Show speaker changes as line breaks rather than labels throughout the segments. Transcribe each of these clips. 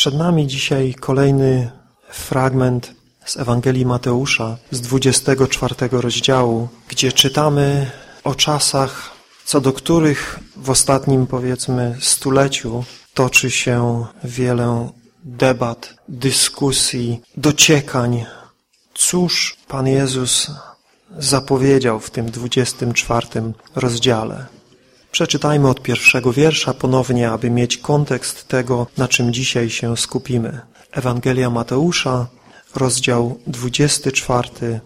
Przed nami dzisiaj kolejny fragment z Ewangelii Mateusza z 24 rozdziału, gdzie czytamy o czasach, co do których w ostatnim powiedzmy stuleciu toczy się wiele debat, dyskusji, dociekań. Cóż Pan Jezus zapowiedział w tym 24 rozdziale? Przeczytajmy od pierwszego wiersza ponownie, aby mieć kontekst tego, na czym dzisiaj się skupimy. Ewangelia Mateusza, rozdział 24,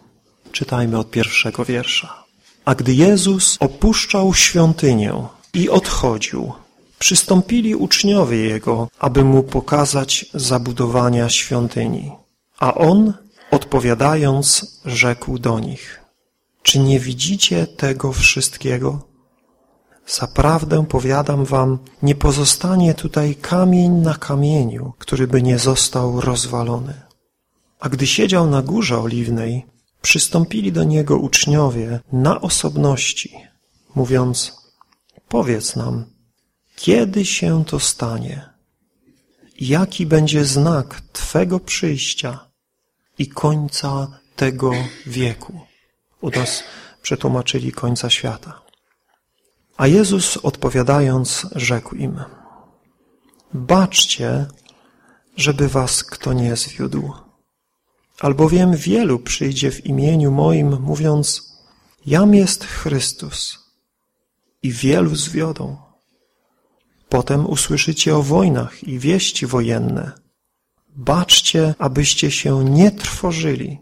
czytajmy od pierwszego wiersza. A gdy Jezus opuszczał świątynię i odchodził, przystąpili uczniowie Jego, aby Mu pokazać zabudowania świątyni. A On, odpowiadając, rzekł do nich, czy nie widzicie tego wszystkiego? Zaprawdę powiadam wam, nie pozostanie tutaj kamień na kamieniu, który by nie został rozwalony. A gdy siedział na górze oliwnej, przystąpili do niego uczniowie na osobności, mówiąc, powiedz nam, kiedy się to stanie? Jaki będzie znak Twego przyjścia i końca tego wieku? U nas przetłumaczyli końca świata. A Jezus odpowiadając rzekł im, baczcie, żeby was kto nie zwiódł. Albowiem wielu przyjdzie w imieniu moim, mówiąc, jam jest Chrystus i wielu zwiodą. Potem usłyszycie o wojnach i wieści wojenne. Baczcie, abyście się nie trwożyli,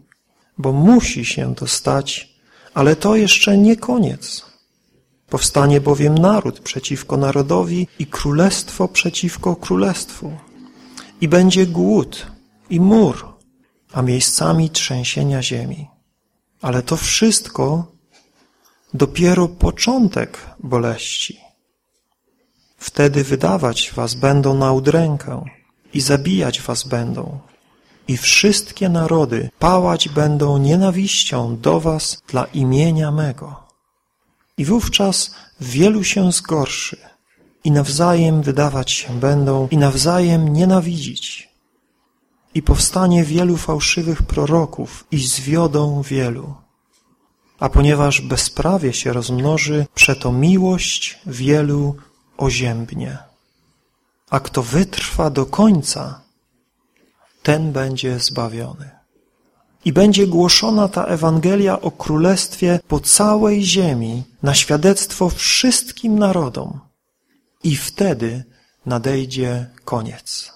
bo musi się to stać, ale to jeszcze nie koniec. Powstanie bowiem naród przeciwko narodowi i królestwo przeciwko królestwu. I będzie głód i mur, a miejscami trzęsienia ziemi. Ale to wszystko dopiero początek boleści. Wtedy wydawać was będą na udrękę i zabijać was będą. I wszystkie narody pałać będą nienawiścią do was dla imienia mego. I wówczas wielu się zgorszy i nawzajem wydawać się będą i nawzajem nienawidzić. I powstanie wielu fałszywych proroków i zwiodą wielu. A ponieważ bezprawie się rozmnoży, przeto miłość wielu oziębnie. A kto wytrwa do końca, ten będzie zbawiony. I będzie głoszona ta Ewangelia o Królestwie po całej ziemi na świadectwo wszystkim narodom. I wtedy nadejdzie koniec.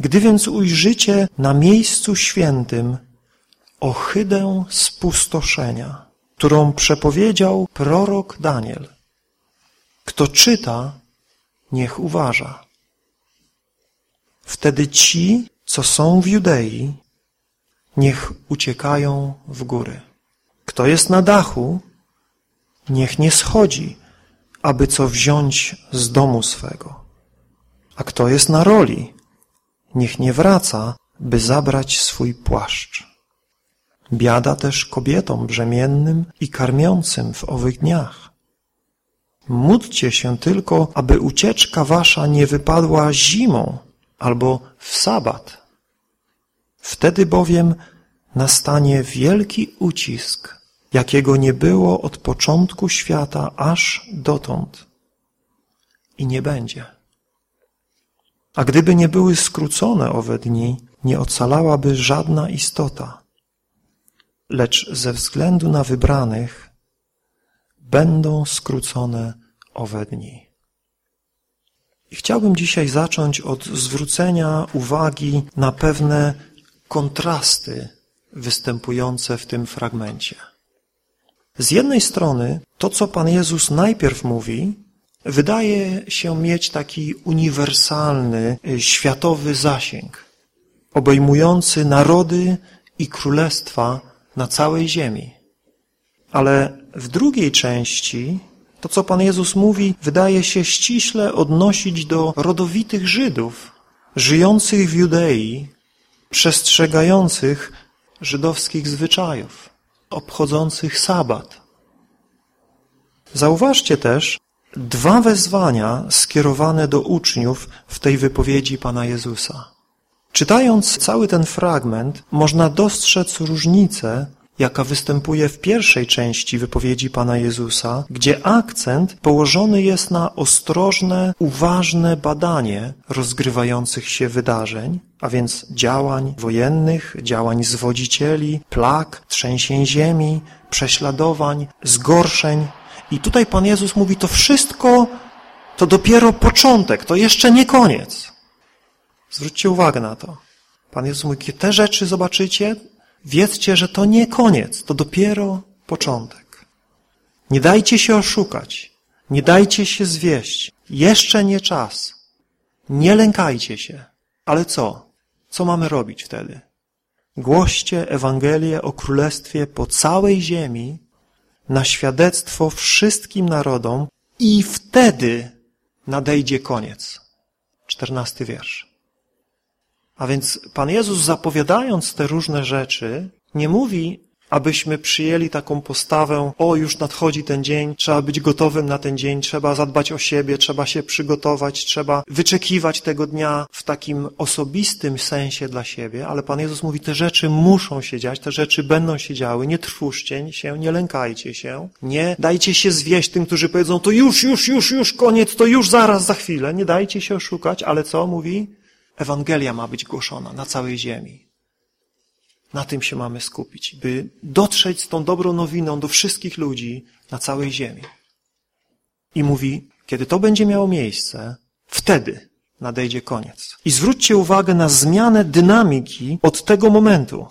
Gdy więc ujrzycie na miejscu świętym ohydę spustoszenia, którą przepowiedział prorok Daniel, kto czyta, niech uważa. Wtedy ci, co są w Judei, niech uciekają w góry. Kto jest na dachu, niech nie schodzi, aby co wziąć z domu swego. A kto jest na roli, niech nie wraca, by zabrać swój płaszcz. Biada też kobietom brzemiennym i karmiącym w owych dniach. Módlcie się tylko, aby ucieczka wasza nie wypadła zimą albo w sabat. Wtedy bowiem nastanie wielki ucisk, jakiego nie było od początku świata aż dotąd i nie będzie. A gdyby nie były skrócone owe dni, nie ocalałaby żadna istota, lecz ze względu na wybranych będą skrócone owe dni. I chciałbym dzisiaj zacząć od zwrócenia uwagi na pewne kontrasty występujące w tym fragmencie. Z jednej strony to, co Pan Jezus najpierw mówi, wydaje się mieć taki uniwersalny, y, światowy zasięg, obejmujący narody i królestwa na całej ziemi. Ale w drugiej części to, co Pan Jezus mówi, wydaje się ściśle odnosić do rodowitych Żydów, żyjących w Judei, przestrzegających żydowskich zwyczajów, obchodzących sabat. Zauważcie też dwa wezwania skierowane do uczniów w tej wypowiedzi Pana Jezusa. Czytając cały ten fragment, można dostrzec różnicę, jaka występuje w pierwszej części wypowiedzi Pana Jezusa, gdzie akcent położony jest na ostrożne, uważne badanie rozgrywających się wydarzeń, a więc działań wojennych, działań zwodzicieli, plag, trzęsień ziemi, prześladowań, zgorszeń. I tutaj Pan Jezus mówi, to wszystko to dopiero początek, to jeszcze nie koniec. Zwróćcie uwagę na to. Pan Jezus mówi, kiedy te rzeczy zobaczycie, wiedzcie, że to nie koniec, to dopiero początek. Nie dajcie się oszukać, nie dajcie się zwieść. Jeszcze nie czas. Nie lękajcie się. Ale co? Co mamy robić wtedy? Głoście Ewangelię o Królestwie po całej ziemi na świadectwo wszystkim narodom i wtedy nadejdzie koniec. Czternasty wiersz. A więc Pan Jezus zapowiadając te różne rzeczy, nie mówi, abyśmy przyjęli taką postawę, o już nadchodzi ten dzień, trzeba być gotowym na ten dzień, trzeba zadbać o siebie, trzeba się przygotować, trzeba wyczekiwać tego dnia w takim osobistym sensie dla siebie, ale Pan Jezus mówi, te rzeczy muszą się dziać, te rzeczy będą się działy, nie trwóżcie się, nie lękajcie się, nie dajcie się zwieść tym, którzy powiedzą, to już, już, już, już, koniec, to już zaraz, za chwilę, nie dajcie się oszukać, ale co mówi? Ewangelia ma być głoszona na całej ziemi. Na tym się mamy skupić, by dotrzeć z tą dobrą nowiną do wszystkich ludzi na całej ziemi. I mówi, kiedy to będzie miało miejsce, wtedy nadejdzie koniec. I zwróćcie uwagę na zmianę dynamiki od tego momentu.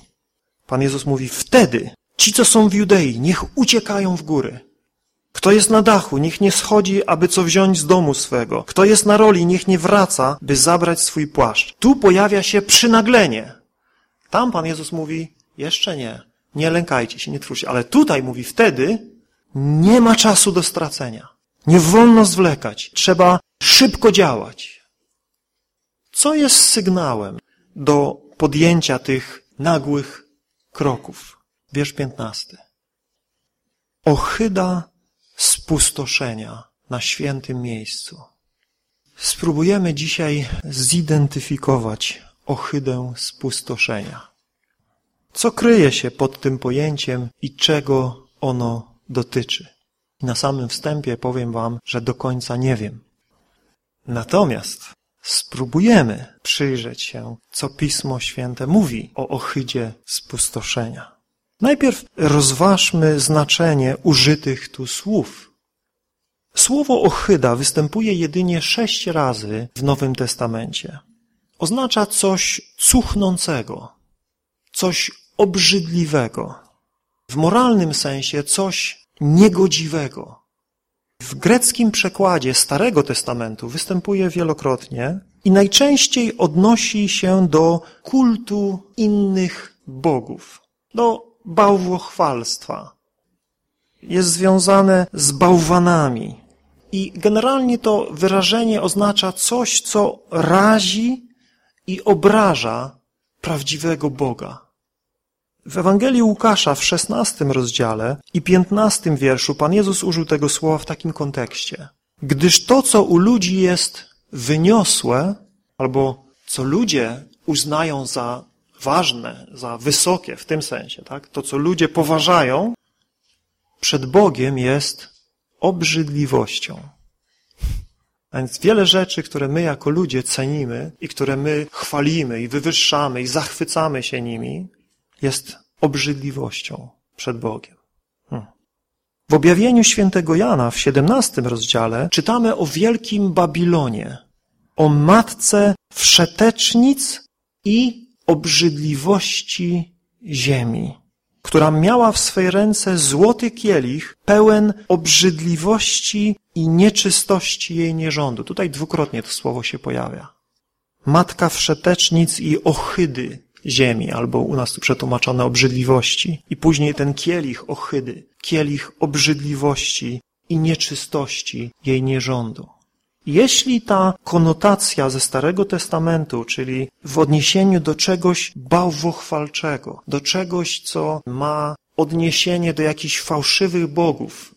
Pan Jezus mówi, wtedy ci, co są w Judei, niech uciekają w góry. Kto jest na dachu, niech nie schodzi, aby co wziąć z domu swego. Kto jest na roli, niech nie wraca, by zabrać swój płaszcz. Tu pojawia się przynaglenie. Tam Pan Jezus mówi, jeszcze nie, nie lękajcie się, nie trwójcie. Ale tutaj mówi, wtedy nie ma czasu do stracenia. Nie wolno zwlekać. Trzeba szybko działać. Co jest sygnałem do podjęcia tych nagłych kroków? Wiersz piętnasty. Ochyda spustoszenia na świętym miejscu. Spróbujemy dzisiaj zidentyfikować ohydę spustoszenia. Co kryje się pod tym pojęciem i czego ono dotyczy? Na samym wstępie powiem Wam, że do końca nie wiem. Natomiast spróbujemy przyjrzeć się, co Pismo Święte mówi o ohydzie spustoszenia. Najpierw rozważmy znaczenie użytych tu słów. Słowo ochyda występuje jedynie sześć razy w Nowym Testamencie. Oznacza coś cuchnącego, coś obrzydliwego, w moralnym sensie coś niegodziwego. W greckim przekładzie Starego Testamentu występuje wielokrotnie i najczęściej odnosi się do kultu innych bogów, do bałwochwalstwa. Jest związane z bałwanami. I generalnie to wyrażenie oznacza coś, co razi i obraża prawdziwego Boga. W Ewangelii Łukasza w szesnastym rozdziale i piętnastym wierszu Pan Jezus użył tego słowa w takim kontekście. Gdyż to, co u ludzi jest wyniosłe, albo co ludzie uznają za ważne, za wysokie w tym sensie, tak? To, co ludzie poważają, przed Bogiem jest obrzydliwością. A więc wiele rzeczy, które my jako ludzie cenimy i które my chwalimy i wywyższamy i zachwycamy się nimi, jest obrzydliwością przed Bogiem. Hmm. W objawieniu świętego Jana w 17 rozdziale czytamy o wielkim Babilonie, o matce wszetecznic i obrzydliwości ziemi, która miała w swej ręce złoty kielich pełen obrzydliwości i nieczystości jej nierządu. Tutaj dwukrotnie to słowo się pojawia. Matka wszetecznic i ochydy ziemi, albo u nas tu przetłumaczone obrzydliwości. I później ten kielich ochydy, kielich obrzydliwości i nieczystości jej nierządu. Jeśli ta konotacja ze Starego Testamentu, czyli w odniesieniu do czegoś bałwochwalczego, do czegoś, co ma odniesienie do jakichś fałszywych bogów,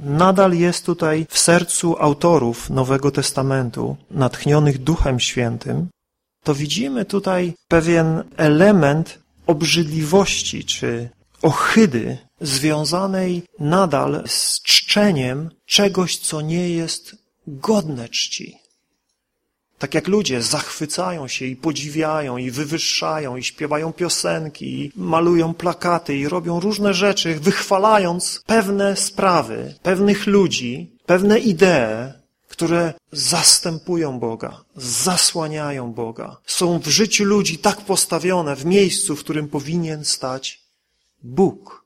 nadal jest tutaj w sercu autorów Nowego Testamentu, natchnionych Duchem Świętym, to widzimy tutaj pewien element obrzydliwości czy ohydy związanej nadal z czczeniem czegoś, co nie jest godne czci. Tak jak ludzie zachwycają się i podziwiają i wywyższają i śpiewają piosenki i malują plakaty i robią różne rzeczy, wychwalając pewne sprawy, pewnych ludzi, pewne idee, które zastępują Boga, zasłaniają Boga. Są w życiu ludzi tak postawione w miejscu, w którym powinien stać Bóg.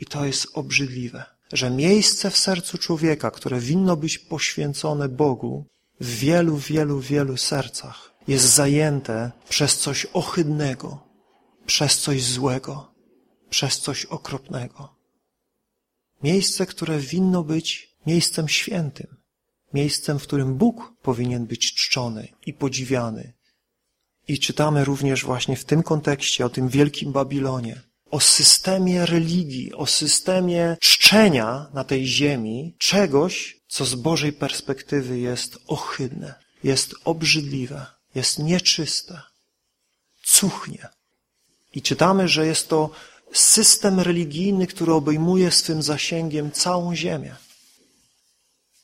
I to jest obrzydliwe, że miejsce w sercu człowieka, które winno być poświęcone Bogu, w wielu, wielu, wielu sercach jest zajęte przez coś ohydnego, przez coś złego, przez coś okropnego. Miejsce, które winno być miejscem świętym, miejscem, w którym Bóg powinien być czczony i podziwiany. I czytamy również właśnie w tym kontekście o tym wielkim Babilonie, o systemie religii, o systemie czczenia na tej ziemi czegoś, co z Bożej perspektywy jest ohydne, jest obrzydliwe, jest nieczyste, cuchnie. I czytamy, że jest to system religijny, który obejmuje swym zasięgiem całą ziemię.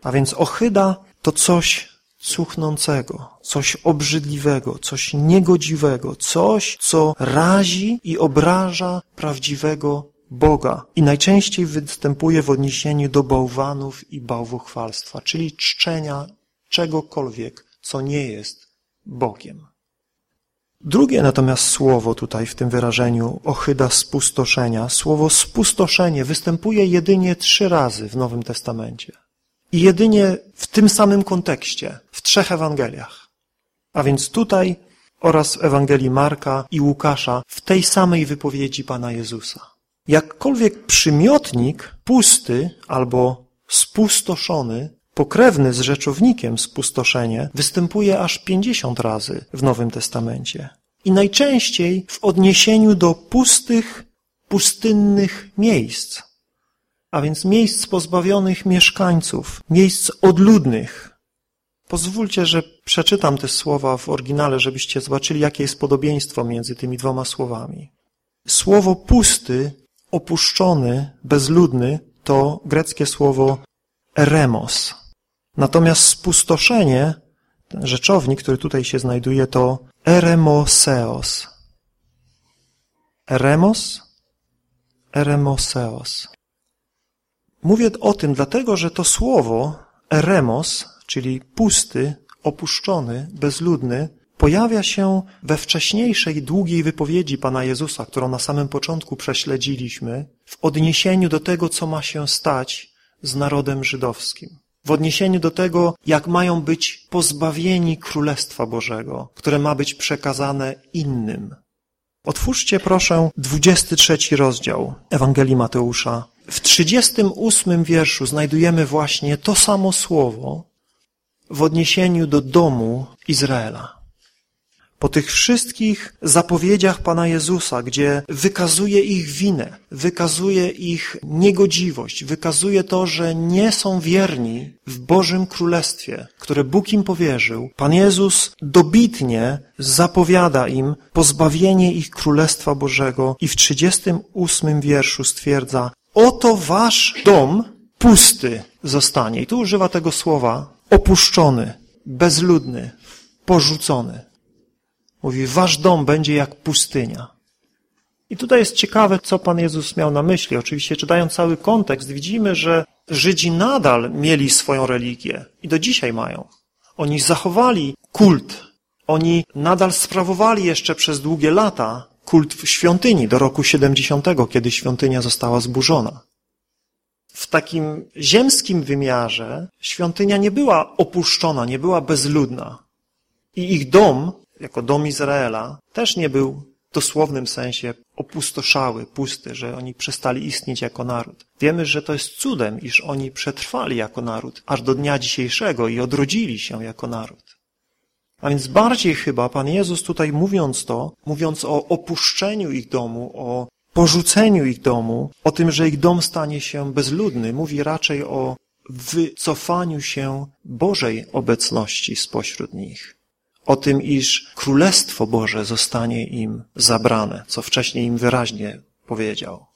A więc ohyda to coś cuchnącego, coś obrzydliwego, coś niegodziwego, coś, co razi i obraża prawdziwego Boga i najczęściej występuje w odniesieniu do bałwanów i bałwochwalstwa, czyli czczenia czegokolwiek, co nie jest Bogiem. Drugie natomiast słowo tutaj w tym wyrażeniu ochyda spustoszenia, słowo spustoszenie występuje jedynie trzy razy w Nowym Testamencie. I jedynie w tym samym kontekście, w trzech Ewangeliach. A więc tutaj oraz w Ewangelii Marka i Łukasza w tej samej wypowiedzi Pana Jezusa. Jakkolwiek przymiotnik pusty albo spustoszony, pokrewny z rzeczownikiem spustoszenie, występuje aż pięćdziesiąt razy w Nowym Testamencie. I najczęściej w odniesieniu do pustych, pustynnych miejsc, a więc miejsc pozbawionych mieszkańców, miejsc odludnych. Pozwólcie, że przeczytam te słowa w oryginale, żebyście zobaczyli, jakie jest podobieństwo między tymi dwoma słowami. Słowo pusty opuszczony, bezludny to greckie słowo eremos. Natomiast spustoszenie, rzeczownik, który tutaj się znajduje, to eremoseos. Eremos, eremoseos. Mówię o tym dlatego, że to słowo eremos, czyli pusty, opuszczony, bezludny, pojawia się we wcześniejszej, długiej wypowiedzi Pana Jezusa, którą na samym początku prześledziliśmy, w odniesieniu do tego, co ma się stać z narodem żydowskim. W odniesieniu do tego, jak mają być pozbawieni Królestwa Bożego, które ma być przekazane innym. Otwórzcie proszę 23 rozdział Ewangelii Mateusza. W 38 wierszu znajdujemy właśnie to samo słowo w odniesieniu do domu Izraela. Po tych wszystkich zapowiedziach Pana Jezusa, gdzie wykazuje ich winę, wykazuje ich niegodziwość, wykazuje to, że nie są wierni w Bożym Królestwie, które Bóg im powierzył, Pan Jezus dobitnie zapowiada im pozbawienie ich Królestwa Bożego i w 38 wierszu stwierdza, oto wasz dom pusty zostanie. I tu używa tego słowa opuszczony, bezludny, porzucony. Mówi, wasz dom będzie jak pustynia. I tutaj jest ciekawe, co Pan Jezus miał na myśli. Oczywiście, czytając cały kontekst, widzimy, że Żydzi nadal mieli swoją religię i do dzisiaj mają. Oni zachowali kult. Oni nadal sprawowali jeszcze przez długie lata kult w świątyni do roku 70, kiedy świątynia została zburzona. W takim ziemskim wymiarze świątynia nie była opuszczona, nie była bezludna. I ich dom jako dom Izraela, też nie był w dosłownym sensie opustoszały, pusty, że oni przestali istnieć jako naród. Wiemy, że to jest cudem, iż oni przetrwali jako naród, aż do dnia dzisiejszego i odrodzili się jako naród. A więc bardziej chyba Pan Jezus tutaj mówiąc to, mówiąc o opuszczeniu ich domu, o porzuceniu ich domu, o tym, że ich dom stanie się bezludny, mówi raczej o wycofaniu się Bożej obecności spośród nich o tym, iż Królestwo Boże zostanie im zabrane, co wcześniej im wyraźnie powiedział.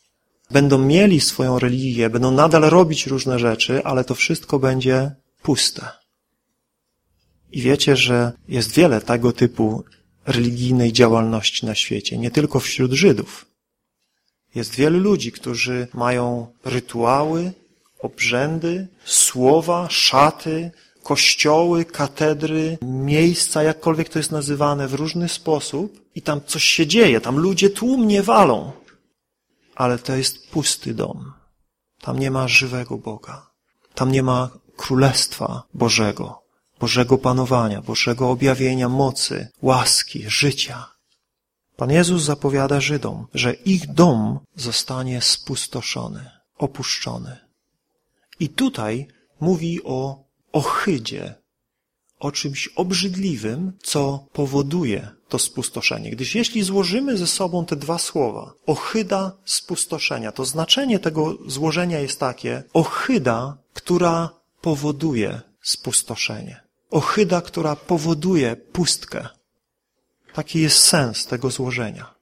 Będą mieli swoją religię, będą nadal robić różne rzeczy, ale to wszystko będzie puste. I wiecie, że jest wiele tego typu religijnej działalności na świecie, nie tylko wśród Żydów. Jest wielu ludzi, którzy mają rytuały, obrzędy, słowa, szaty, kościoły, katedry, miejsca, jakkolwiek to jest nazywane, w różny sposób i tam coś się dzieje, tam ludzie tłumnie walą. Ale to jest pusty dom. Tam nie ma żywego Boga. Tam nie ma królestwa Bożego, Bożego panowania, Bożego objawienia mocy, łaski, życia. Pan Jezus zapowiada Żydom, że ich dom zostanie spustoszony, opuszczony. I tutaj mówi o ohydzie, o czymś obrzydliwym, co powoduje to spustoszenie. Gdyż jeśli złożymy ze sobą te dwa słowa, ohyda spustoszenia, to znaczenie tego złożenia jest takie, ohyda, która powoduje spustoszenie. Ohyda, która powoduje pustkę. Taki jest sens tego złożenia.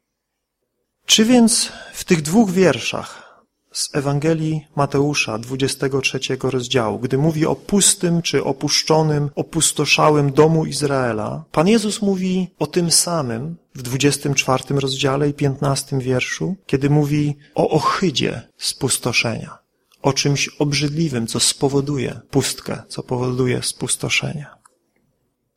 Czy więc w tych dwóch wierszach z Ewangelii Mateusza, 23 rozdziału, gdy mówi o pustym czy opuszczonym, opustoszałym domu Izraela, Pan Jezus mówi o tym samym w 24 rozdziale i 15 wierszu, kiedy mówi o ohydzie spustoszenia, o czymś obrzydliwym, co spowoduje pustkę, co powoduje spustoszenie.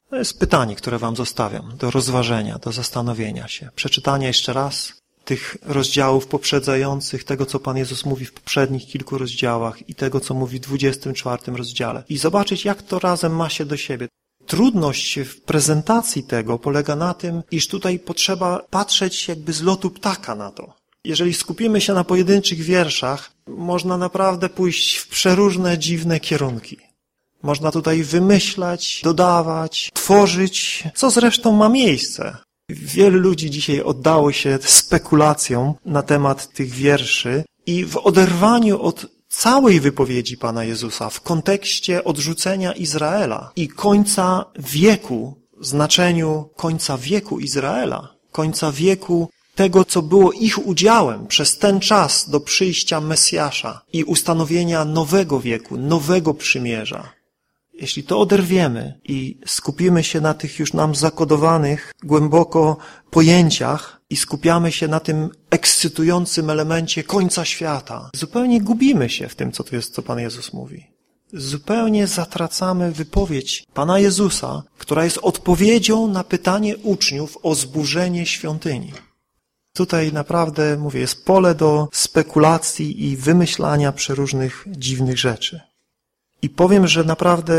To jest pytanie, które Wam zostawiam do rozważenia, do zastanowienia się. Przeczytania jeszcze raz tych rozdziałów poprzedzających, tego, co Pan Jezus mówi w poprzednich kilku rozdziałach i tego, co mówi w 24 rozdziale. I zobaczyć, jak to razem ma się do siebie. Trudność w prezentacji tego polega na tym, iż tutaj potrzeba patrzeć jakby z lotu ptaka na to. Jeżeli skupimy się na pojedynczych wierszach, można naprawdę pójść w przeróżne, dziwne kierunki. Można tutaj wymyślać, dodawać, tworzyć, co zresztą ma miejsce. Wielu ludzi dzisiaj oddało się spekulacjom na temat tych wierszy i w oderwaniu od całej wypowiedzi Pana Jezusa w kontekście odrzucenia Izraela i końca wieku, znaczeniu końca wieku Izraela, końca wieku tego, co było ich udziałem przez ten czas do przyjścia Mesjasza i ustanowienia nowego wieku, nowego przymierza. Jeśli to oderwiemy i skupimy się na tych już nam zakodowanych głęboko pojęciach i skupiamy się na tym ekscytującym elemencie końca świata, zupełnie gubimy się w tym, co tu jest, co Pan Jezus mówi. Zupełnie zatracamy wypowiedź Pana Jezusa, która jest odpowiedzią na pytanie uczniów o zburzenie świątyni. Tutaj naprawdę, mówię, jest pole do spekulacji i wymyślania przeróżnych dziwnych rzeczy. I powiem, że naprawdę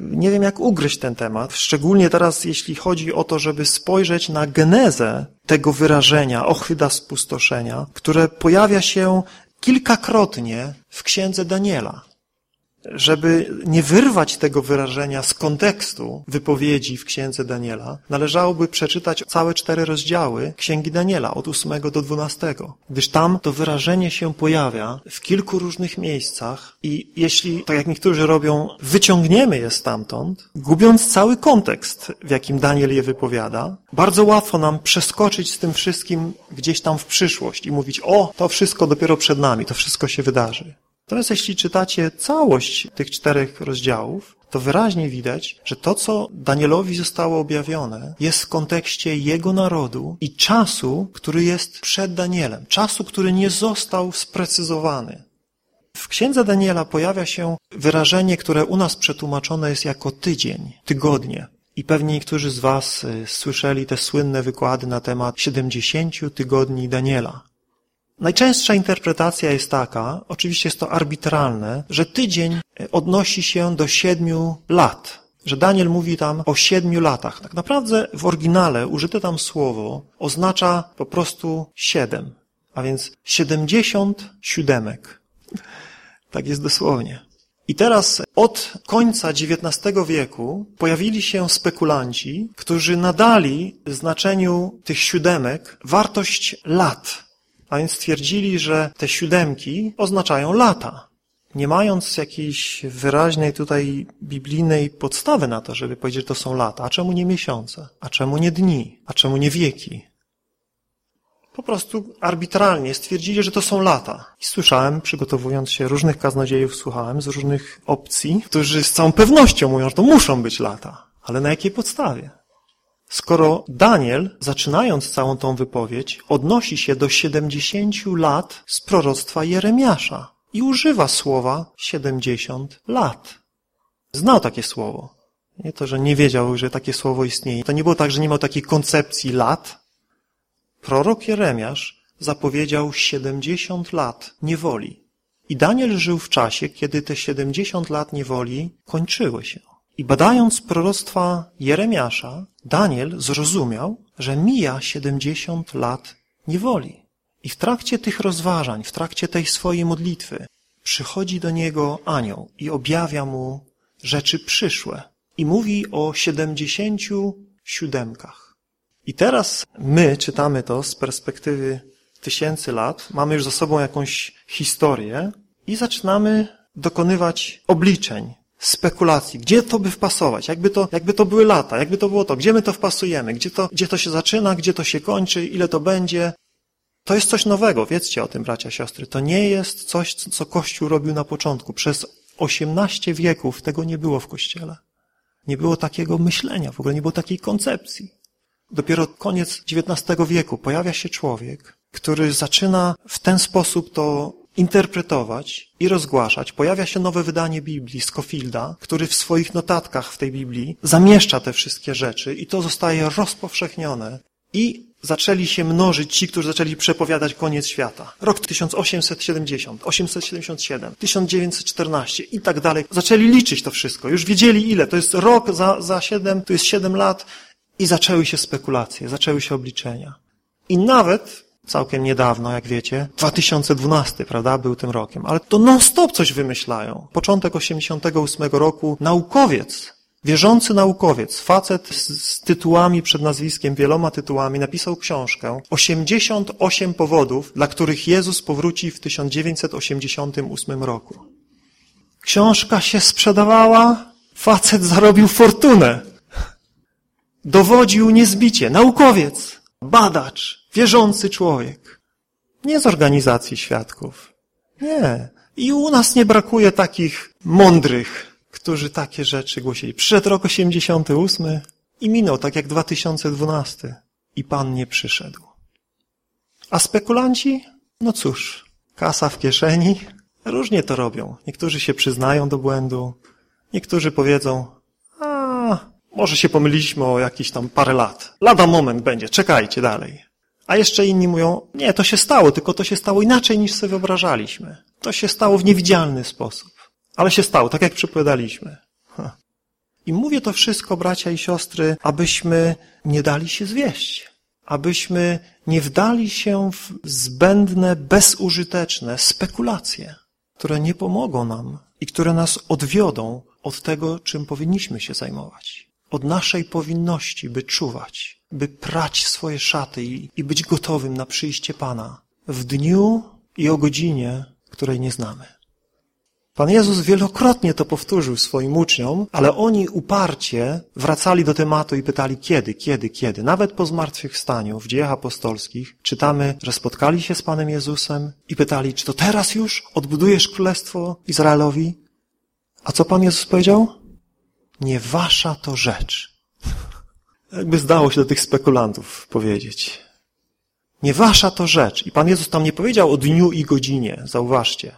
nie wiem, jak ugryźć ten temat, szczególnie teraz, jeśli chodzi o to, żeby spojrzeć na genezę tego wyrażenia, ochyda spustoszenia, które pojawia się kilkakrotnie w księdze Daniela żeby nie wyrwać tego wyrażenia z kontekstu wypowiedzi w księdze Daniela, należałoby przeczytać całe cztery rozdziały księgi Daniela od 8 do 12, gdyż tam to wyrażenie się pojawia w kilku różnych miejscach i jeśli, tak jak niektórzy robią, wyciągniemy je stamtąd, gubiąc cały kontekst, w jakim Daniel je wypowiada, bardzo łatwo nam przeskoczyć z tym wszystkim gdzieś tam w przyszłość i mówić, o, to wszystko dopiero przed nami, to wszystko się wydarzy. Natomiast jeśli czytacie całość tych czterech rozdziałów, to wyraźnie widać, że to, co Danielowi zostało objawione, jest w kontekście jego narodu i czasu, który jest przed Danielem, czasu, który nie został sprecyzowany. W księdze Daniela pojawia się wyrażenie, które u nas przetłumaczone jest jako tydzień, tygodnie. I pewnie niektórzy z Was y, słyszeli te słynne wykłady na temat 70 tygodni Daniela. Najczęstsza interpretacja jest taka, oczywiście jest to arbitralne, że tydzień odnosi się do siedmiu lat. Że Daniel mówi tam o siedmiu latach. Tak naprawdę w oryginale użyte tam słowo oznacza po prostu siedem. A więc siedemdziesiąt siódemek. Tak jest dosłownie. I teraz od końca XIX wieku pojawili się spekulanci, którzy nadali znaczeniu tych siódemek wartość lat. A więc stwierdzili, że te siódemki oznaczają lata. nie mając jakiejś wyraźnej tutaj biblijnej podstawy na to, żeby powiedzieć, że to są lata. A czemu nie miesiące? A czemu nie dni? A czemu nie wieki? Po prostu arbitralnie stwierdzili, że to są lata. I słyszałem, przygotowując się, różnych kaznodziejów słuchałem z różnych opcji, którzy z całą pewnością mówią, że to muszą być lata. Ale na jakiej podstawie? Skoro Daniel, zaczynając całą tą wypowiedź, odnosi się do 70 lat z proroctwa Jeremiasza i używa słowa 70 lat. Znał takie słowo. Nie to, że nie wiedział, że takie słowo istnieje. To nie było tak, że nie miał takiej koncepcji lat. Prorok Jeremiasz zapowiedział 70 lat niewoli. I Daniel żył w czasie, kiedy te 70 lat niewoli kończyły się. I badając proroctwa Jeremiasza, Daniel zrozumiał, że mija 70 lat niewoli. I w trakcie tych rozważań, w trakcie tej swojej modlitwy, przychodzi do niego anioł i objawia mu rzeczy przyszłe. I mówi o 70 siódemkach. I teraz my czytamy to z perspektywy tysięcy lat, mamy już za sobą jakąś historię i zaczynamy dokonywać obliczeń, spekulacji, gdzie to by wpasować, jakby to, jakby to były lata, jakby to było to, gdzie my to wpasujemy, gdzie to, gdzie to się zaczyna, gdzie to się kończy, ile to będzie. To jest coś nowego, wiedzcie o tym, bracia, siostry. To nie jest coś, co Kościół robił na początku. Przez 18 wieków tego nie było w Kościele. Nie było takiego myślenia, w ogóle nie było takiej koncepcji. Dopiero koniec XIX wieku pojawia się człowiek, który zaczyna w ten sposób to interpretować i rozgłaszać. Pojawia się nowe wydanie Biblii Scofielda, który w swoich notatkach w tej Biblii zamieszcza te wszystkie rzeczy i to zostaje rozpowszechnione. I zaczęli się mnożyć ci, którzy zaczęli przepowiadać koniec świata. Rok 1870, 877, 1914 i tak dalej. Zaczęli liczyć to wszystko. Już wiedzieli ile. To jest rok za, za 7, to jest 7 lat i zaczęły się spekulacje, zaczęły się obliczenia. I nawet całkiem niedawno, jak wiecie, 2012, prawda, był tym rokiem, ale to non-stop coś wymyślają. Początek 88 roku naukowiec, wierzący naukowiec, facet z, z tytułami przed nazwiskiem, wieloma tytułami, napisał książkę 88 powodów, dla których Jezus powróci w 1988 roku. Książka się sprzedawała, facet zarobił fortunę. Dowodził niezbicie, naukowiec, badacz, wierzący człowiek. Nie z organizacji świadków. Nie. I u nas nie brakuje takich mądrych, którzy takie rzeczy głosili. Przyszedł rok 88 i minął, tak jak 2012. I Pan nie przyszedł. A spekulanci? No cóż, kasa w kieszeni. Różnie to robią. Niektórzy się przyznają do błędu. Niektórzy powiedzą, a, może się pomyliliśmy o jakieś tam parę lat. Lada moment będzie, czekajcie dalej. A jeszcze inni mówią, nie, to się stało, tylko to się stało inaczej niż sobie wyobrażaliśmy. To się stało w niewidzialny sposób. Ale się stało, tak jak przepowiadaliśmy. I mówię to wszystko, bracia i siostry, abyśmy nie dali się zwieść. Abyśmy nie wdali się w zbędne, bezużyteczne spekulacje, które nie pomogą nam i które nas odwiodą od tego, czym powinniśmy się zajmować. Od naszej powinności, by czuwać, by prać swoje szaty i, i być gotowym na przyjście Pana w dniu i o godzinie, której nie znamy. Pan Jezus wielokrotnie to powtórzył swoim uczniom, ale oni uparcie wracali do tematu i pytali kiedy, kiedy, kiedy. Nawet po zmartwychwstaniu w dziejach apostolskich czytamy, że spotkali się z Panem Jezusem i pytali, czy to teraz już odbudujesz królestwo Izraelowi? A co Pan Jezus powiedział? Nie wasza to rzecz. Jakby zdało się do tych spekulantów powiedzieć. Nie wasza to rzecz. I Pan Jezus tam nie powiedział o dniu i godzinie, zauważcie.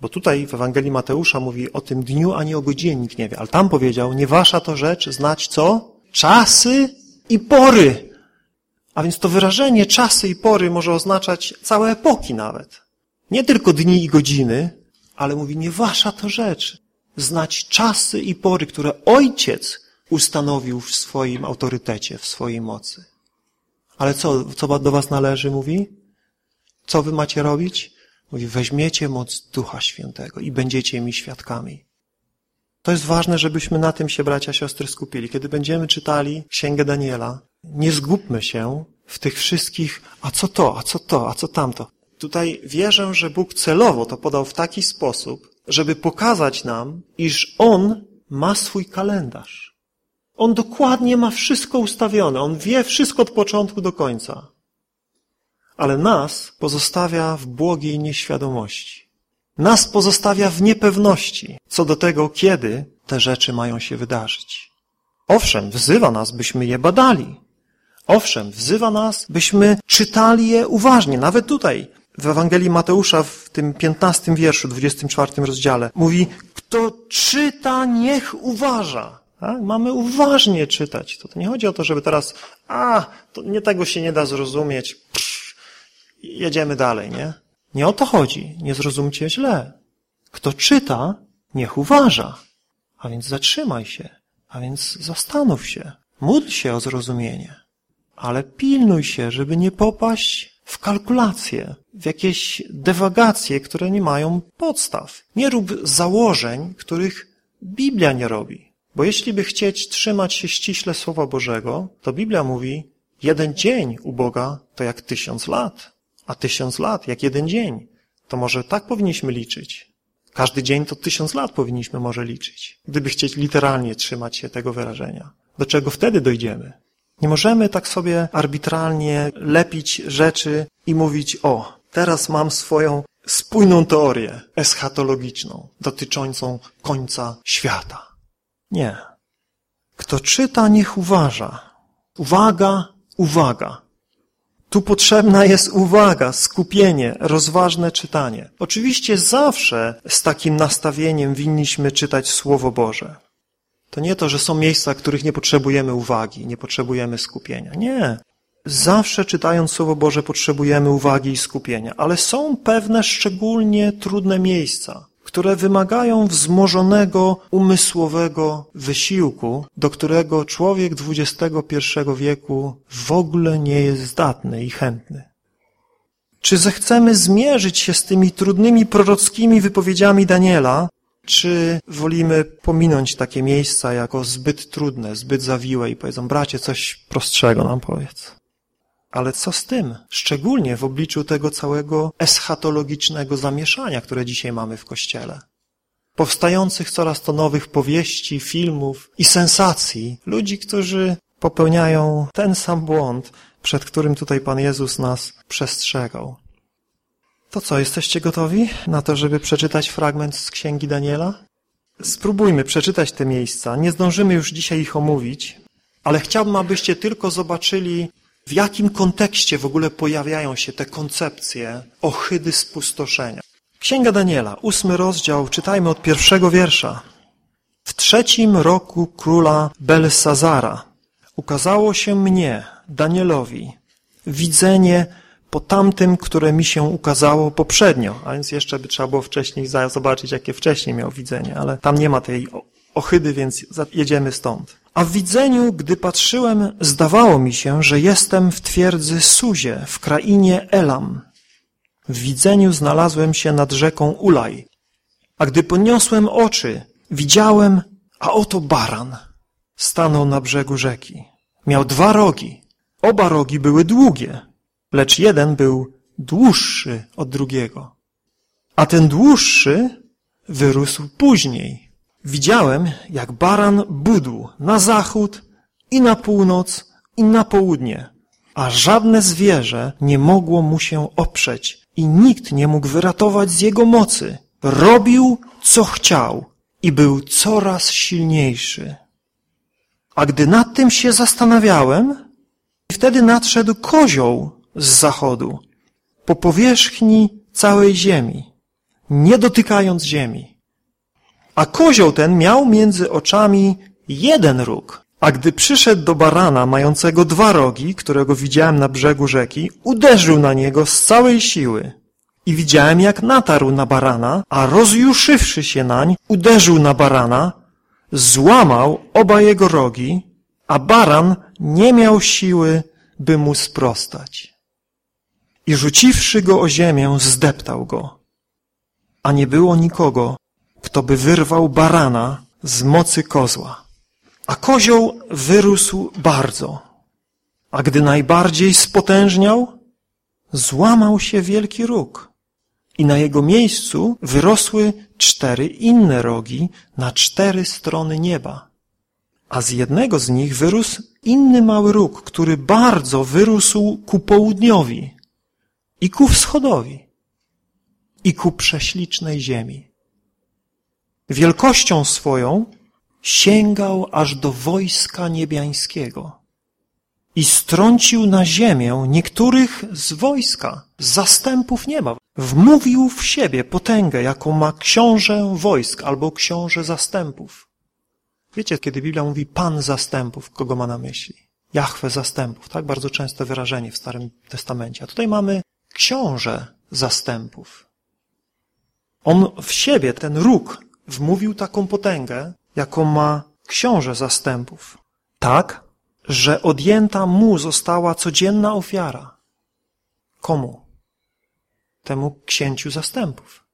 Bo tutaj w Ewangelii Mateusza mówi o tym dniu, ani o godzinie nikt nie wie. Ale tam powiedział, nie wasza to rzecz znać co? Czasy i pory. A więc to wyrażenie czasy i pory może oznaczać całe epoki nawet. Nie tylko dni i godziny, ale mówi, nie wasza to rzecz. Znać czasy i pory, które Ojciec ustanowił w swoim autorytecie, w swojej mocy. Ale co, co do was należy, mówi? Co wy macie robić? Mówi, weźmiecie moc Ducha Świętego i będziecie mi świadkami. To jest ważne, żebyśmy na tym się, bracia, siostry, skupili. Kiedy będziemy czytali Księgę Daniela, nie zgubmy się w tych wszystkich, a co to, a co to, a co tamto. Tutaj wierzę, że Bóg celowo to podał w taki sposób, żeby pokazać nam, iż On ma swój kalendarz. On dokładnie ma wszystko ustawione. On wie wszystko od początku do końca. Ale nas pozostawia w błogiej nieświadomości. Nas pozostawia w niepewności co do tego, kiedy te rzeczy mają się wydarzyć. Owszem, wzywa nas, byśmy je badali. Owszem, wzywa nas, byśmy czytali je uważnie. Nawet tutaj, w Ewangelii Mateusza, w tym 15 wierszu, 24 rozdziale, mówi, kto czyta, niech uważa. Tak? Mamy uważnie czytać. To, to nie chodzi o to, żeby teraz, a, to nie tego się nie da zrozumieć, Psz, jedziemy dalej, nie? Nie o to chodzi. Nie zrozumcie źle. Kto czyta, niech uważa. A więc zatrzymaj się. A więc zastanów się. Módl się o zrozumienie. Ale pilnuj się, żeby nie popaść w kalkulacje, w jakieś dewagacje, które nie mają podstaw. Nie rób założeń, których Biblia nie robi. Bo jeśli by chcieć trzymać się ściśle Słowa Bożego, to Biblia mówi, jeden dzień u Boga to jak tysiąc lat, a tysiąc lat jak jeden dzień. To może tak powinniśmy liczyć. Każdy dzień to tysiąc lat powinniśmy może liczyć, gdyby chcieć literalnie trzymać się tego wyrażenia. Do czego wtedy dojdziemy? Nie możemy tak sobie arbitralnie lepić rzeczy i mówić, o, teraz mam swoją spójną teorię eschatologiczną dotyczącą końca świata. Nie. Kto czyta, niech uważa. Uwaga, uwaga. Tu potrzebna jest uwaga, skupienie, rozważne czytanie. Oczywiście zawsze z takim nastawieniem winniśmy czytać Słowo Boże. To nie to, że są miejsca, których nie potrzebujemy uwagi, nie potrzebujemy skupienia. Nie. Zawsze czytając Słowo Boże potrzebujemy uwagi i skupienia, ale są pewne szczególnie trudne miejsca, które wymagają wzmożonego umysłowego wysiłku, do którego człowiek XXI wieku w ogóle nie jest zdatny i chętny. Czy zechcemy zmierzyć się z tymi trudnymi prorockimi wypowiedziami Daniela, czy wolimy pominąć takie miejsca jako zbyt trudne, zbyt zawiłe i powiedzą, bracie, coś prostszego nam powiedz. Ale co z tym? Szczególnie w obliczu tego całego eschatologicznego zamieszania, które dzisiaj mamy w Kościele. Powstających coraz to nowych powieści, filmów i sensacji. Ludzi, którzy popełniają ten sam błąd, przed którym tutaj Pan Jezus nas przestrzegał. To co, jesteście gotowi na to, żeby przeczytać fragment z Księgi Daniela? Spróbujmy przeczytać te miejsca. Nie zdążymy już dzisiaj ich omówić, ale chciałbym, abyście tylko zobaczyli, w jakim kontekście w ogóle pojawiają się te koncepcje ohydy spustoszenia. Księga Daniela, ósmy rozdział, czytajmy od pierwszego wiersza. W trzecim roku króla Belsazara ukazało się mnie, Danielowi, widzenie po tamtym, które mi się ukazało poprzednio, a więc jeszcze by trzeba było wcześniej zobaczyć, jakie wcześniej miał widzenie, ale tam nie ma tej ohydy, więc jedziemy stąd. A w widzeniu, gdy patrzyłem, zdawało mi się, że jestem w twierdzy Suzie, w krainie Elam. W widzeniu znalazłem się nad rzeką Ulaj. A gdy podniosłem oczy, widziałem, a oto baran. Stanął na brzegu rzeki. Miał dwa rogi. Oba rogi były długie, lecz jeden był dłuższy od drugiego. A ten dłuższy wyrósł później. Widziałem, jak baran budł na zachód i na północ i na południe, a żadne zwierzę nie mogło mu się oprzeć i nikt nie mógł wyratować z jego mocy. Robił, co chciał i był coraz silniejszy. A gdy nad tym się zastanawiałem, wtedy nadszedł kozioł z zachodu, po powierzchni całej ziemi, nie dotykając ziemi. A kozioł ten miał między oczami jeden róg, a gdy przyszedł do barana mającego dwa rogi, którego widziałem na brzegu rzeki, uderzył na niego z całej siły. I widziałem, jak natarł na barana, a rozjuszywszy się nań, uderzył na barana, złamał oba jego rogi, a baran nie miał siły, by mu sprostać. I rzuciwszy go o ziemię, zdeptał go. A nie było nikogo, kto by wyrwał barana z mocy kozła. A kozioł wyrósł bardzo. A gdy najbardziej spotężniał, złamał się wielki róg i na jego miejscu wyrosły cztery inne rogi na cztery strony nieba. A z jednego z nich wyrósł inny mały róg, który bardzo wyrósł ku południowi i ku wschodowi i ku prześlicznej ziemi. Wielkością swoją sięgał aż do wojska niebiańskiego i strącił na ziemię niektórych z wojska, zastępów nieba. Wmówił w siebie potęgę, jaką ma książę wojsk albo książę zastępów. Wiecie, kiedy Biblia mówi Pan zastępów, kogo ma na myśli? Jahwe zastępów, tak? Bardzo częste wyrażenie w Starym Testamencie. A tutaj mamy książę zastępów. On w siebie, ten róg, wmówił taką potęgę, jaką ma książę zastępów. Tak, że odjęta mu została codzienna ofiara. Komu? Temu księciu zastępów.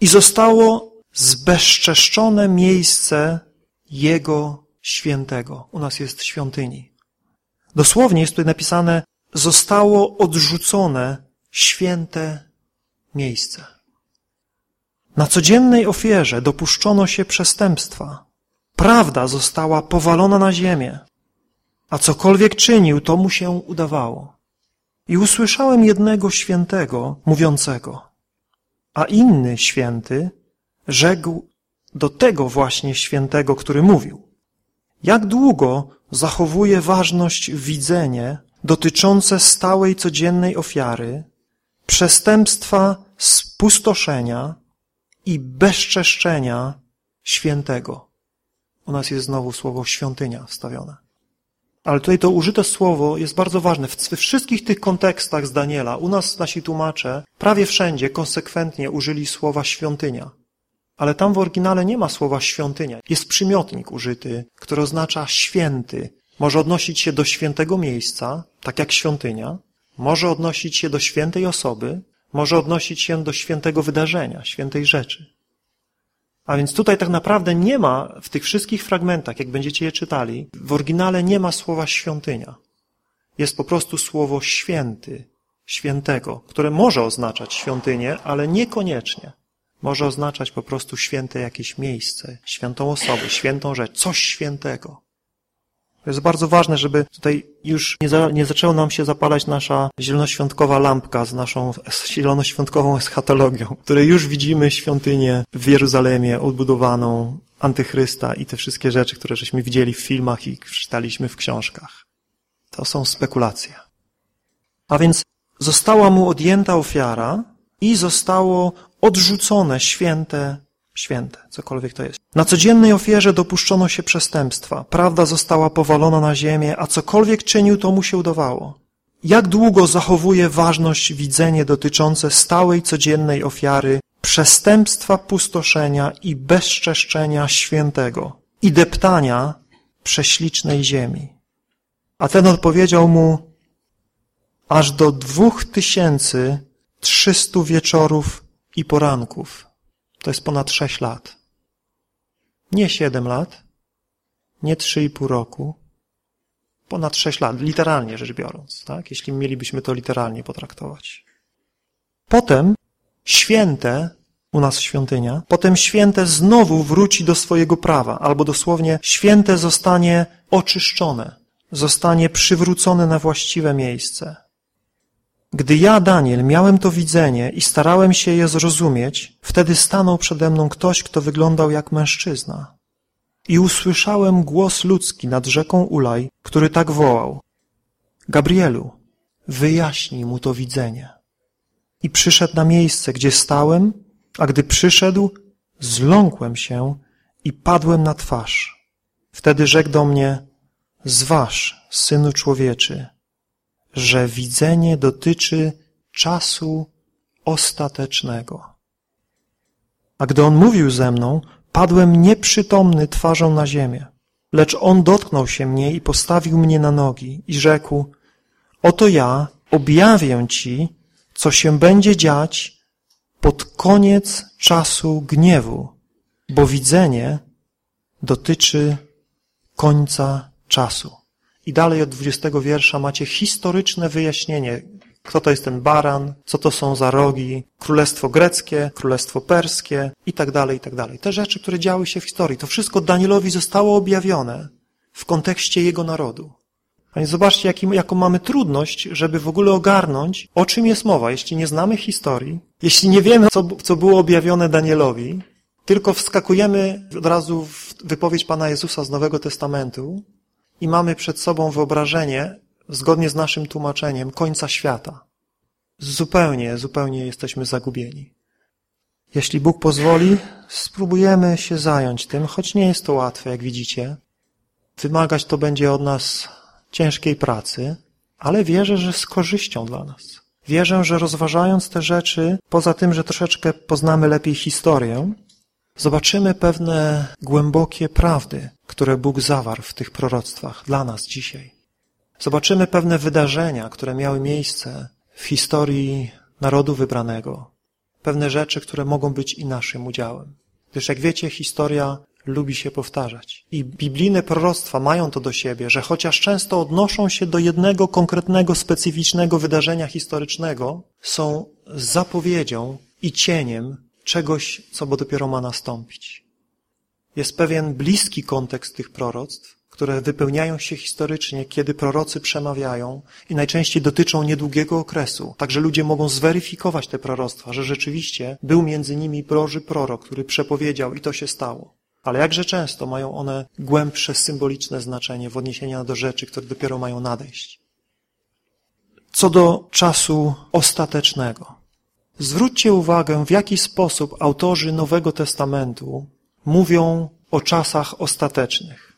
I zostało zbezczeszczone miejsce jego świętego. U nas jest świątyni. Dosłownie jest tutaj napisane, zostało odrzucone święte miejsce. Na codziennej ofierze dopuszczono się przestępstwa. Prawda została powalona na ziemię, a cokolwiek czynił, to mu się udawało. I usłyszałem jednego świętego mówiącego, a inny święty rzekł do tego właśnie świętego, który mówił. Jak długo zachowuje ważność widzenie dotyczące stałej codziennej ofiary, przestępstwa spustoszenia i bezczeszczenia świętego. U nas jest znowu słowo świątynia wstawione. Ale tutaj to użyte słowo jest bardzo ważne. W wszystkich tych kontekstach z Daniela, u nas nasi tłumacze prawie wszędzie konsekwentnie użyli słowa świątynia. Ale tam w oryginale nie ma słowa świątynia. Jest przymiotnik użyty, który oznacza święty. Może odnosić się do świętego miejsca, tak jak świątynia. Może odnosić się do świętej osoby. Może odnosić się do świętego wydarzenia, świętej rzeczy. A więc tutaj tak naprawdę nie ma w tych wszystkich fragmentach, jak będziecie je czytali, w oryginale nie ma słowa świątynia. Jest po prostu słowo święty, świętego, które może oznaczać świątynię, ale niekoniecznie. Może oznaczać po prostu święte jakieś miejsce, świętą osobę, świętą rzecz, coś świętego. To jest bardzo ważne, żeby tutaj już nie, za, nie nam się zapalać nasza zielonoświątkowa lampka z naszą zielonoświątkową eschatologią, której już widzimy świątynię w Jeruzalemie odbudowaną, antychrysta i te wszystkie rzeczy, które żeśmy widzieli w filmach i czytaliśmy w książkach. To są spekulacje. A więc została mu odjęta ofiara i zostało odrzucone święte święte, cokolwiek to jest. Na codziennej ofierze dopuszczono się przestępstwa. Prawda została powalona na ziemię, a cokolwiek czynił, to mu się udawało. Jak długo zachowuje ważność widzenie dotyczące stałej, codziennej ofiary, przestępstwa pustoszenia i bezczeszczenia świętego i deptania prześlicznej ziemi? A ten odpowiedział mu, aż do dwóch tysięcy trzystu wieczorów i poranków to jest ponad sześć lat. Nie siedem lat, nie trzy i pół roku, ponad sześć lat, literalnie rzecz biorąc, tak? jeśli mielibyśmy to literalnie potraktować. Potem święte, u nas świątynia, potem święte znowu wróci do swojego prawa, albo dosłownie święte zostanie oczyszczone, zostanie przywrócone na właściwe miejsce. Gdy ja, Daniel, miałem to widzenie i starałem się je zrozumieć, wtedy stanął przede mną ktoś, kto wyglądał jak mężczyzna. I usłyszałem głos ludzki nad rzeką Ulaj, który tak wołał. Gabrielu, wyjaśnij mu to widzenie. I przyszedł na miejsce, gdzie stałem, a gdy przyszedł, zląkłem się i padłem na twarz. Wtedy rzekł do mnie, zważ, synu człowieczy, że widzenie dotyczy czasu ostatecznego. A gdy on mówił ze mną, padłem nieprzytomny twarzą na ziemię. Lecz on dotknął się mnie i postawił mnie na nogi i rzekł, oto ja objawię ci, co się będzie dziać pod koniec czasu gniewu, bo widzenie dotyczy końca czasu. I dalej od 20 wiersza macie historyczne wyjaśnienie Kto to jest ten baran, co to są za rogi, królestwo greckie, królestwo perskie i tak dalej, i tak dalej. Te rzeczy, które działy się w historii, to wszystko Danielowi zostało objawione w kontekście jego narodu. A więc zobaczcie, jaki, jaką mamy trudność, żeby w ogóle ogarnąć, o czym jest mowa. Jeśli nie znamy historii, jeśli nie wiemy, co, co było objawione Danielowi, tylko wskakujemy od razu w wypowiedź Pana Jezusa z Nowego Testamentu i mamy przed sobą wyobrażenie, zgodnie z naszym tłumaczeniem, końca świata. Zupełnie, zupełnie jesteśmy zagubieni. Jeśli Bóg pozwoli, spróbujemy się zająć tym, choć nie jest to łatwe, jak widzicie. Wymagać to będzie od nas ciężkiej pracy, ale wierzę, że z korzyścią dla nas. Wierzę, że rozważając te rzeczy, poza tym, że troszeczkę poznamy lepiej historię, zobaczymy pewne głębokie prawdy, które Bóg zawarł w tych proroctwach dla nas dzisiaj. Zobaczymy pewne wydarzenia, które miały miejsce w historii narodu wybranego. Pewne rzeczy, które mogą być i naszym udziałem. Gdyż jak wiecie, historia lubi się powtarzać. I biblijne proroctwa mają to do siebie, że chociaż często odnoszą się do jednego konkretnego, specyficznego wydarzenia historycznego, są zapowiedzią i cieniem czegoś, co bo dopiero ma nastąpić. Jest pewien bliski kontekst tych proroctw, które wypełniają się historycznie, kiedy prorocy przemawiają i najczęściej dotyczą niedługiego okresu. Także ludzie mogą zweryfikować te proroctwa, że rzeczywiście był między nimi Boży prorok, który przepowiedział i to się stało. Ale jakże często mają one głębsze, symboliczne znaczenie w odniesieniu do rzeczy, które dopiero mają nadejść. Co do czasu ostatecznego. Zwróćcie uwagę, w jaki sposób autorzy Nowego Testamentu mówią o czasach ostatecznych.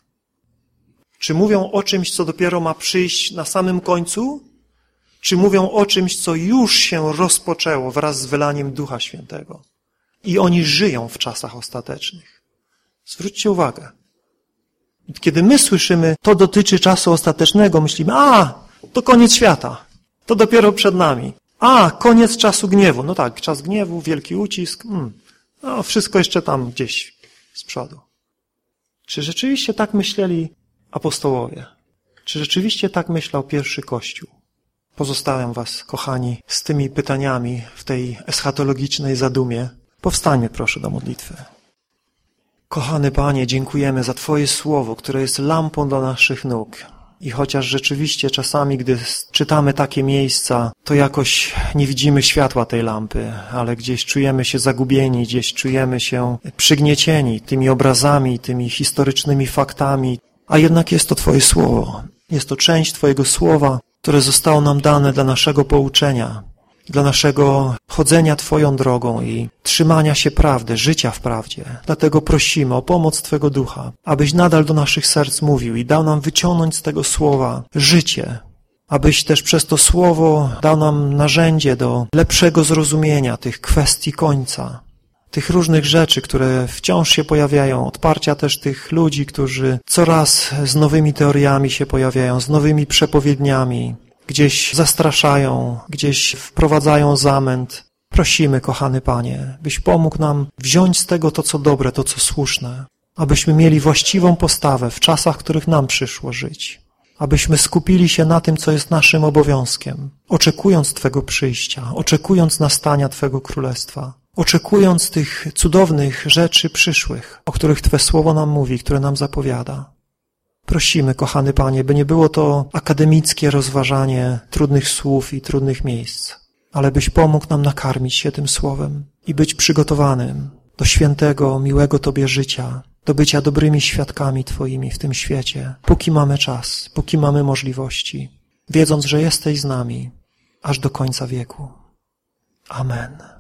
Czy mówią o czymś, co dopiero ma przyjść na samym końcu? Czy mówią o czymś, co już się rozpoczęło wraz z wylaniem Ducha Świętego? I oni żyją w czasach ostatecznych. Zwróćcie uwagę. Kiedy my słyszymy, to dotyczy czasu ostatecznego, myślimy, a, to koniec świata. To dopiero przed nami. A, koniec czasu gniewu. No tak, czas gniewu, wielki ucisk. Hmm. No, wszystko jeszcze tam gdzieś z przodu. Czy rzeczywiście tak myśleli apostołowie? Czy rzeczywiście tak myślał pierwszy Kościół? Pozostawiam was, kochani, z tymi pytaniami w tej eschatologicznej zadumie. Powstańmy proszę do modlitwy. Kochany Panie, dziękujemy za Twoje słowo, które jest lampą dla naszych nóg. I chociaż rzeczywiście czasami, gdy czytamy takie miejsca, to jakoś nie widzimy światła tej lampy, ale gdzieś czujemy się zagubieni, gdzieś czujemy się przygniecieni tymi obrazami, tymi historycznymi faktami, a jednak jest to Twoje słowo. Jest to część Twojego słowa, które zostało nam dane dla naszego pouczenia, dla naszego chodzenia Twoją drogą i trzymania się prawdy, życia w prawdzie. Dlatego prosimy o pomoc Twego Ducha, abyś nadal do naszych serc mówił i dał nam wyciągnąć z tego słowa życie, abyś też przez to słowo dał nam narzędzie do lepszego zrozumienia tych kwestii końca, tych różnych rzeczy, które wciąż się pojawiają, odparcia też tych ludzi, którzy coraz z nowymi teoriami się pojawiają, z nowymi przepowiedniami, gdzieś zastraszają, gdzieś wprowadzają zamęt. Prosimy, kochany Panie, byś pomógł nam wziąć z tego to, co dobre, to, co słuszne, abyśmy mieli właściwą postawę w czasach, w których nam przyszło żyć, abyśmy skupili się na tym, co jest naszym obowiązkiem, oczekując Twego przyjścia, oczekując nastania Twego Królestwa, oczekując tych cudownych rzeczy przyszłych, o których Twe Słowo nam mówi, które nam zapowiada. Prosimy, kochany Panie, by nie było to akademickie rozważanie trudnych słów i trudnych miejsc, ale byś pomógł nam nakarmić się tym słowem i być przygotowanym do świętego, miłego Tobie życia, do bycia dobrymi świadkami Twoimi w tym świecie, póki mamy czas, póki mamy możliwości, wiedząc, że jesteś z nami aż do końca wieku. Amen.